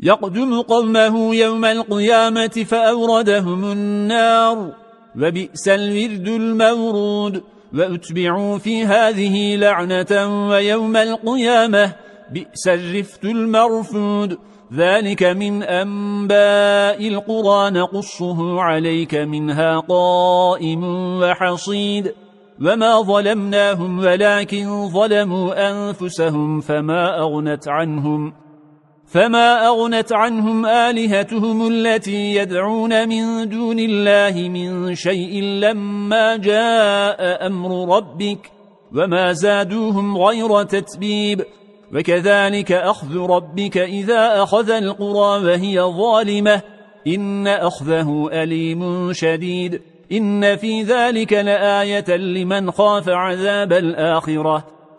يقدم قومه يوم القيامة فأوردهم النار. وبئس الورد المورود. وأتبعوا في هذه لعنة ويوم القيامة بئس الرفت المرفود. ذلك من أنباء القرى نقصه عليك منها قائم وحصيد. وما ظلمناهم ولكن ظلموا أنفسهم فما أغنت عنهم. فما أغنت عنهم آلهتهم التي يدعون من دون الله من شيء لما جاء أمر ربك وما زادوهم غير تتبيب وكذلك أخذ ربك إذا أخذ القرى وهي ظالمة إن أخذه أليم شديد إن في ذلك لآية لمن خاف عذاب الآخرة